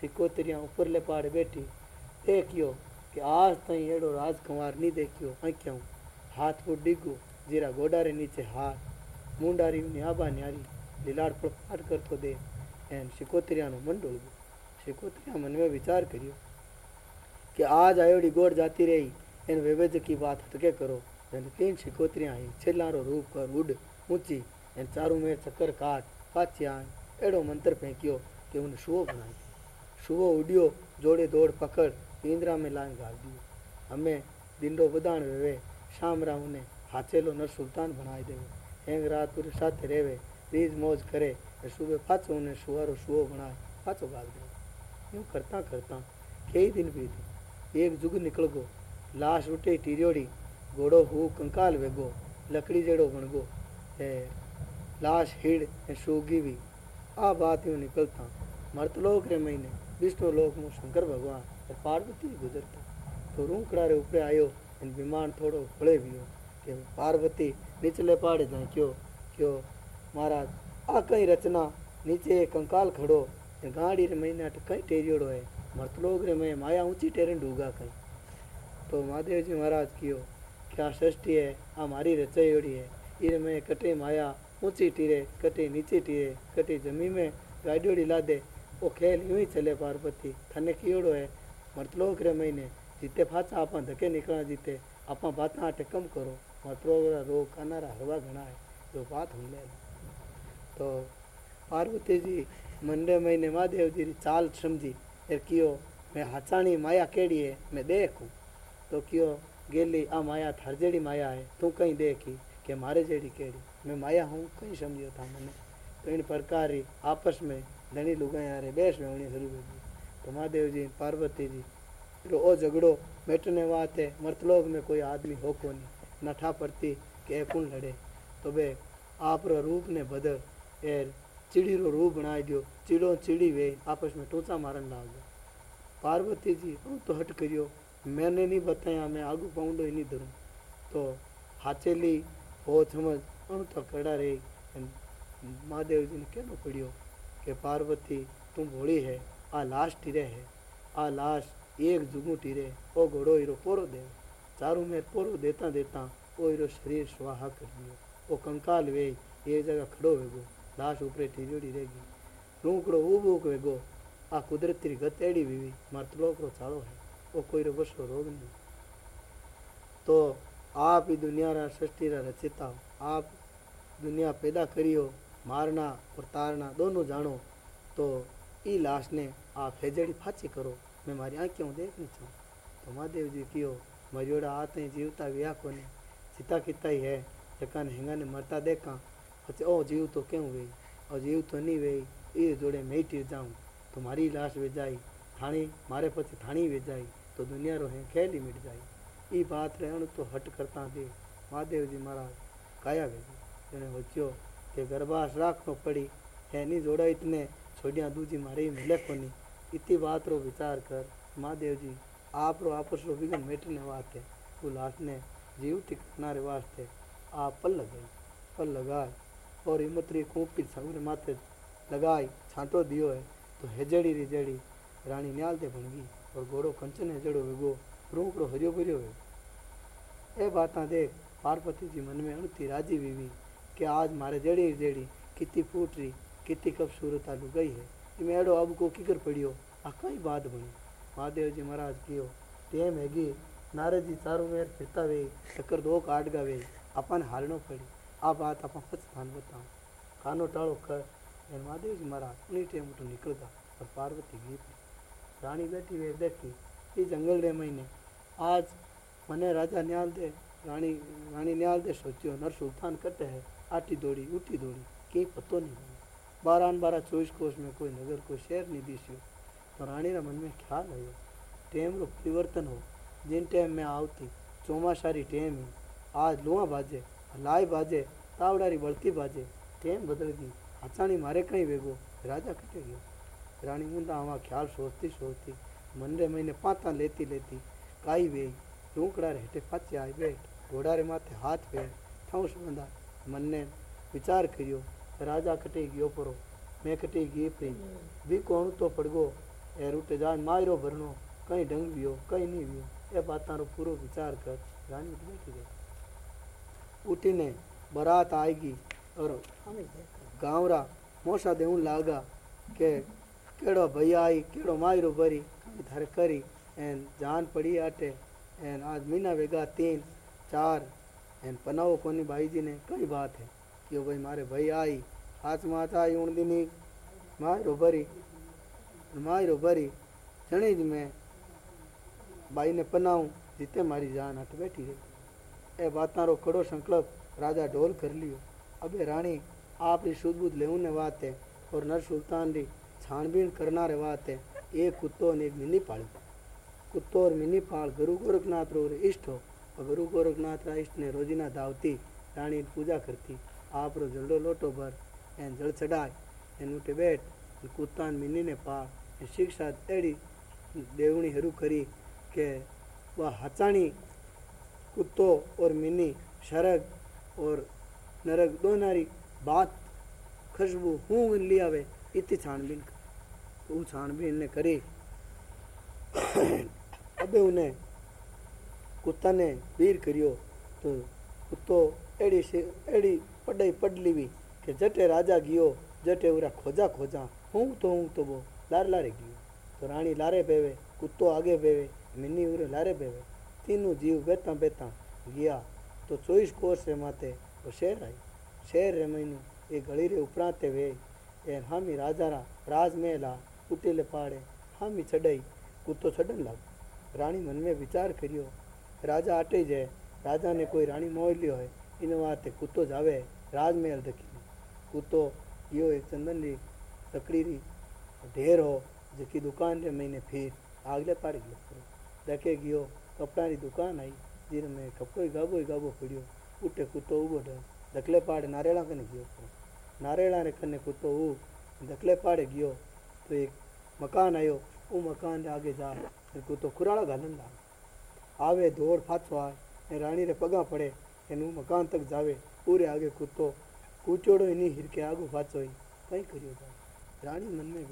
शिकोत्रिया ऊपर ले पहाड़ बैठी देखियो कि आज ताईं अहिड़ो राजकुमार नहीं देखियो आंखियूं हाथ को डिगो जीरा गोडा रे नीचे हाथ मुंडारी न्याबा न्यारी લીલાડ પર પાઠ કરતો દે એમ શિકોતરિયાનું મન ડોળવું શિકોતરિયા मन में विचार करियो कि आज आयोड़ी गोड़ जाती रही इन विवेज की बात हटके करो जन तीन शिकोतरियां आई छिलारो रूप कर उड ऊंची एन चारों में चक्कर काट पाछी आन एड़ो मंत्र फेंकियो कि उन सुबह उड़ियो जोड़े दौड़ पकड़ पिंजरा में लान गाल दियो हमें दिनो बदान रेवे शाम राहू ने हाचेलो नर सुल्तान बनाए देवे हेंग रात पूरे साथ रेवे रीज मौज करे सुबह फाचो ने सुहारो सुहो बनाए फाचो गाल देवे यूँ करता करता कई दिन बीत एक जुग निकल गो लाश उठे टिरोड़ी घोड़ो हु कंकाल वेगो लकड़ी जेड़ो बनगो है लाश हिड़ सूगी भी आ बात यूँ निकलता मर्तलोक रे महीने रे महीने विष्णु लोक में शंकर भगवान और पार्वती गुजरता। तो रूंकड़ा रे ऊपर आयो इन विमान थोड़ो खड़े भी हो कि पार्वती निचले पहाड़े जाए क्यों क्यों महाराज आ कई रचना नीचे कंकाल खड़ो गाड़ी रे महीना कई टेरियोड़ो है मर्तलोक रे मैं माया ऊँची टेरन डूगा कई तो महादेव जी महाराज कियो क्या सृष्टि है आ मारी रचाईड़ी है इन में कटे माया ऊँची टीरे कटे नीचे टीरे कटे ज़मीन में गाड़ियोड़ी ला दे वो खेल यूँ ही चले पार्वती, थने कीड़ो है मरतलोक रे महीने जीते फाचा आप धके निकला जीते, आप बात आटे कम करो मरतलोक रोग खाना हवा घना है, जो बात हम ले तो पार्वती जी, मंडे महीने महादेव जी री चाल समझी, फिर कियो, मैं हाचाणी माया केड़ी है, मैं देखूँ। तो कियो, गेली, आ माया थर जड़ी माया है, तू कहीं देखी, कि मारे जड़ी केड़ी, मैं माया हूँ, कहीं समझियो था मैंने। तो इन प्रकार आपस में लुगाया रे बेस में उन्हें शुरू कर तो महादेव जी पार्वती जी फिर ओ झगड़ो मेटने वात मर्तलोक में कोई आदमी हो को नहीं नठा पड़ती के कौन लड़े तो बे आप रूप ने बदल एर चिड़ी रो रूप बनाई दियो चिड़ो चिड़ी वे आपस में टोचा मारन लाग गया पार्वती जी हूँ तो हट करियो मैंने नहीं बताया मैं आगू पाऊंडो ही नहीं धरूं तो हाचेली हो समझ उन तो कड़ा रही महादेव जी ने कहना पड़ियो कि पार्वती, तुम भोली है आ लाश टिरे है। आ लाश एक जुगू टिरे, ओ घोड़ो हीरो पोरो दे चारों में पोरो देता देता, ओ हीरो शरीर स्वाहा कर दियो। ओ कंकाल वे एक जगह खड़ो वेगो लाश ऊपरे टीरियोड़ी रहेगी रूकड़ो ऊबूक वेगो आ कुदरती गत एड़ी वीवी मर्तलोक रो चालो है, ओ कोई रो बसो रोग नहीं। तो आप ही दुनिया रा सृष्टि रा रचिता हो, आप दुनिया पैदा करी हो मारना और तारना दोनों जानो तो ई लाश ने आप हेजड़ी फाची करो मैं मारी आँखें देखनी चाहूँ तो महादेव जी कियो मरियोड़ा आते हैं जीवता व्या को ने सीता किता ही है जका ने हिंगा ने मरता देखा अच्छे ओ जीव तो क्यों वे और जीव तो नहीं वे ये जोड़े मैं टिर जाऊँ तो मारी लाश वे जाए थाने मारे पति वे जाए तो दुनिया रो है खेल ही मिट जाए ये बात रहे तो हट करता दे महादेव जी महाराज काया वे इन्हें हो राखनो पड़ी है नी जोड़ा इतने छोड़िया दूजी मारे मिले कोनी इतनी बात रो विचार कर महादेव जी आप रो आपस रो विघन मेटने वास्ते लाश ने जीव टिकनारे वास्ते आप पल लगाई पल लगाए और हिम्मतरी कूपी समुद्र माथे लगाई छांटो दियो है तो हेजड़ी रिजड़ी रानी न्याल बन गई और गोरो कंचन हेजड़ो वेगो रूकड़ो हरियो भरियो है ए बातां देख पार्वती जी मन में अणती राज़ी बीवी कि आज मारे जड़ी जड़ी, कितनी फूट रही कितनी खूबसूरत आलू गई है। इमें एड़ो अब को किकर पड़ियो? आ कई बात बनी महादेव जी महाराज कियो टेम हैगी, नारद जी चारों मेर फिरता वे चक्कर दो काट गवे अपन हालनो पड़ी आ बात अपन पछतान बताऊँ कानो टाळो कर। महादेव जी महाराज, उन्हीं टेम उठो निकल गया और पार्वती गीत रानी बैठी वे देखी ये जंगल रे महीने, आज मने राजा न्याल दे रानी रानी न्याल दे सोचियो, नर सुल्तान कटे है। आटी दौड़ी उठी दौड़ी कई पतो नहीं लगे बारह बारह चौबीस कोष में कोई नगर, कोई शहर नहीं दिशो तो रानी रा मन में ख्याल आयो, टेम रो परिवर्तन हो। जिन टाइम में आवती चौमासारी टेम है। आज लोहा बाजे लाय बाजे, तावड़ारी बढ़ती बाजे, टेम बदल गई। हचाणी मारे कहीं वेगो, राजा कटे गयो। रानी ऊंधा हवा ख्याल सोचती सोचती, मन रे महीने पाता लेती लेती, काई वे टूकड़ा रे हेठे पाचे आई बैठ, घोड़ा रे माथे हाथ फेर थाऊ सुगंधा मन ने विचार करो राजा कटे गयो परो, मैं कटे गए प्रेम। भी कौन तो पड़गो ए रुट जान मायरो भरनो, कहीं ढंग भी हो कहीं नहीं भी हो ए बातों रो पूरा विचार कर, रानी उठ बैठी गई। उठी ने बारात आएगी और गाँव मोसा देव लागा के केड़ो भैया आई, केड़ो मायरो भरी, कहीं धर करी एन जान पड़ी आटे एन आज मीना वेगा तीन, चार एन पनाओ कोनी भाई जी ने कई बात है कि भाई मारे भाई आई हाथ माथ आई उन दिन मारो भरी मारो भरी जने जी मैं भाई ने पनाऊं जीते मारी जान हट बैठी रही ए बातां रो कड़ो संकल्प राजा ढोल कर लियो अबे रानी आप री शुद्ध लेऊ ने बात है और नर सुल्तान री छानबीन करना रे बात है एक कुत्तो ने मिनी पाली कुत्तो और मिनी पाल गुरु गोरखनाथ रो इष्ट हो गुरु गोरखनाथ रा इष्ट ने रोजीना दावती रानी पूजा करती आप रो जलडो लोटो भर एन जल चढ़ाए एन उठे बैठ कुत्तान मिनी ने पा शिक्षा एड़ी देवणी हरू करी કે हचाणी कुत्तो और मिनी शरग और नरग दोनारी बात खुशबू हूँ ली आवे इतनी छानबीन तो छानबीन ने करी अबे उन्हें कुत्ता ने वीर करियो तो कुत्तो एड़ी से एड़ी पडई पड़ ली कि जटे राजा गियो जटे उरा खोजा खोजा हूँ तो हूँ तो वो लार लारे गियो तो रानी लारे पेवे कुत्तो आगे पेवे मिनी उरे लारे पेवे तीनों जीव बेता बेता गिया तो चौबीस कोस रे माते वो शेर आई शेर रे मैनू ये गली रे उपरांते वे ए हामी राजा रा राज मेला कुटेले पाड़े हामी छड़ई कुत्तो छड़न लग रानी मन में विचार करियो राजा आटे जाए राजा ने कोई रानी मोह लियो है इन वाते कुत्तो जावे राजमहल देखी कुत्तो यो एक चंदन री लकड़ी री ढेर हो जकी दुकान रे मैंने फिर आगले पड़ गयो देखे गयो कपड़ा की दुकान आई जिन में कपड़ो गाबो ही गाबो पड़ियो उठे कुत्तो उबो दखले पाड़ नारेला कने गयो नारेला रे कने कुत्तो उ दखले पाड़े गयो तो एक मकान आयो वो मकान आगे जा कुत्तो खुराड़ा घालन लागो आवे आए ने रानी रे पगा पड़े एनु मकान तक जावे पूरे आगे कूतो कूचोड़ो इनी हिरके आगू फाचो कई करियो रानी मन में